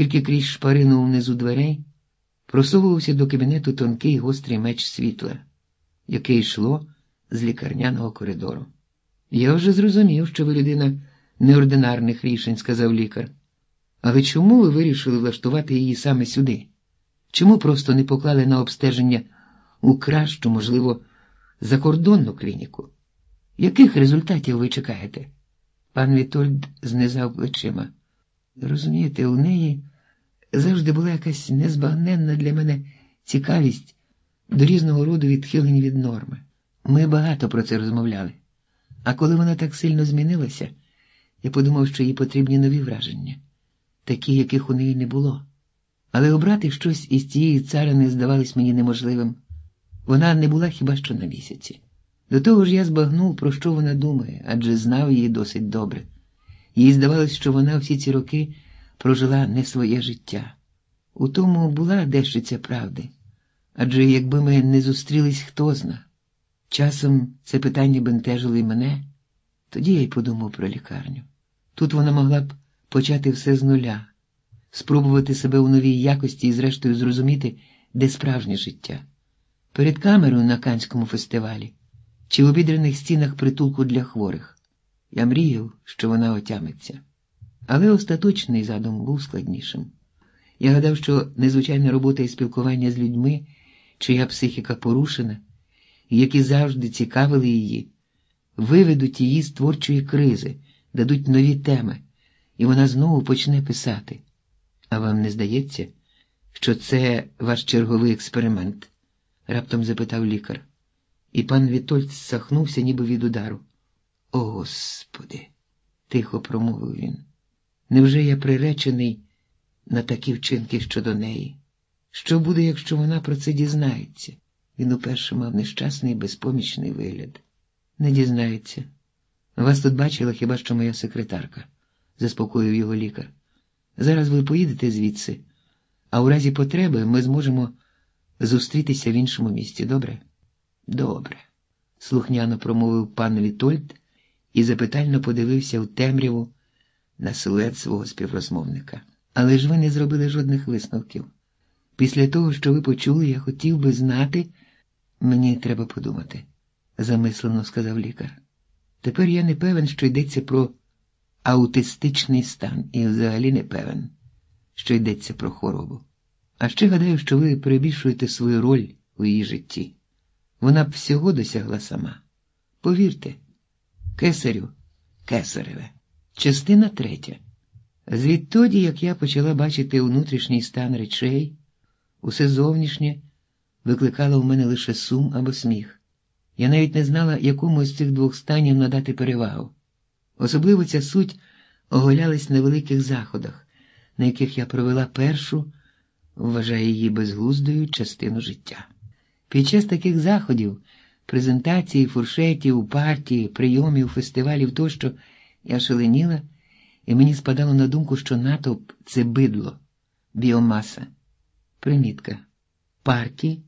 Тільки крізь шпарину внизу дверей просовувався до кабінету тонкий гострий меч світла, яке йшло з лікарняного коридору. Я вже зрозумів, що ви людина неординарних рішень, сказав лікар. Але чому ви вирішили влаштувати її саме сюди? Чому просто не поклали на обстеження у кращу, можливо, закордонну клініку? Яких результатів ви чекаєте? Пан Вітольд знизав плечима. Розумієте, у неї завжди була якась незбагненна для мене цікавість до різного роду відхилень від норми. Ми багато про це розмовляли. А коли вона так сильно змінилася, я подумав, що їй потрібні нові враження, такі, яких у неї не було. Але обрати щось із цієї царини здавалось мені неможливим. Вона не була хіба що на місяці. До того ж я збагнув, про що вона думає, адже знав її досить добре. Їй здавалось, що вона всі ці роки прожила не своє життя. У тому була дещиця правди. Адже якби ми не зустрілись, хто зна. Часом це питання бентежило і мене, тоді я й подумав про лікарню. Тут вона могла б почати все з нуля, спробувати себе у новій якості і, зрештою, зрозуміти, де справжнє життя. Перед камерою на Канському фестивалі чи в обідрених стінах притулку для хворих. Я мріяв, що вона отямиться. Але остаточний задум був складнішим. Я гадав, що незвичайна робота і спілкування з людьми, чия психіка порушена, які завжди цікавили її, виведуть її з творчої кризи, дадуть нові теми, і вона знову почне писати. А вам не здається, що це ваш черговий експеримент? раптом запитав лікар. І пан Вітольд сахнувся, ніби від удару. О, Господи, тихо промовив він. Невже я приречений на такі вчинки щодо неї? Що буде, якщо вона про це дізнається? Він уперше мав нещасний безпомічний вигляд. Не дізнається. Вас тут бачила хіба що моя секретарка, заспокоїв його лікар. Зараз ви поїдете звідси, а у разі потреби ми зможемо зустрітися в іншому місці, добре? Добре, слухняно промовив пан Вітольд і запитально подивився в темряву на силует свого співрозмовника. Але ж ви не зробили жодних висновків. Після того, що ви почули, я хотів би знати, мені треба подумати, замислено сказав лікар. Тепер я не певен, що йдеться про аутистичний стан, і взагалі не певен, що йдеться про хворобу. А ще гадаю, що ви перебільшуєте свою роль у її житті. Вона б всього досягла сама. Повірте, кесарю, кесареве, частина третя. Звідтоді, як я почала бачити внутрішній стан речей, усе зовнішнє викликало в мене лише сум або сміх. Я навіть не знала, якому з цих двох станів надати перевагу. Особливо ця суть оголялась на великих заходах, на яких я провела першу, вважаю її безглуздою частину життя. Під час таких заходів, презентацій, фуршетів, партій, прийомів, фестивалів тощо я шаленіла, і мені спадало на думку, що натовп це бидло, біомаса, примітка, парті,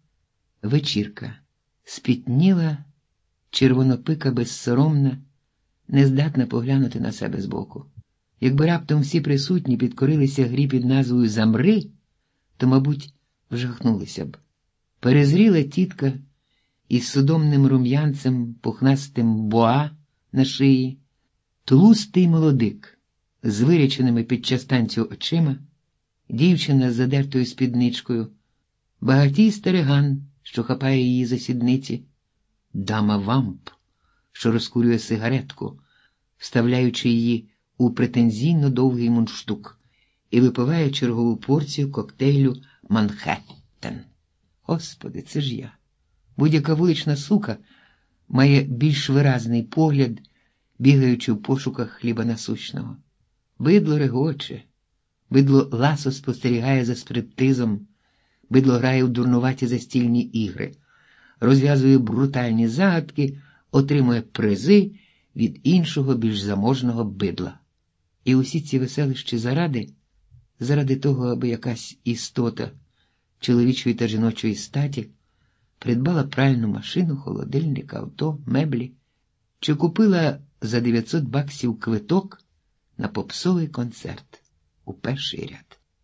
вечірка, спітніла, червонопика безсоромна, нездатна поглянути на себе збоку. Якби раптом всі присутні підкорилися грі під назвою Замри, то, мабуть, вжахнулися б. Перезріла тітка із судомним рум'янцем, пухнастим боа на шиї, тлустий молодик з виряченими під час танцю очима, дівчина з задертою спідничкою, багатій стариган, що хапає її за сідниці, дама вамп, що розкурює сигаретку, вставляючи її у претензійно довгий мундштук, і випиває чергову порцію коктейлю Манхеттен. Господи, це ж я. Будь-яка вулична сука має більш виразний погляд, бігаючи в пошуках хліба насущного. Бидло регоче, бидло ласо спостерігає за сприптизом, бидло грає в дурнуваті застільні ігри, розв'язує брутальні загадки, отримує призи від іншого більш заможного бидла. І усі ці веселищі заради, заради того, аби якась істота чоловічої та жіночої статі придбала пральну машину, холодильник, авто, меблі, чи купила за 900 баксів квиток на попсовий концерт у перший ряд.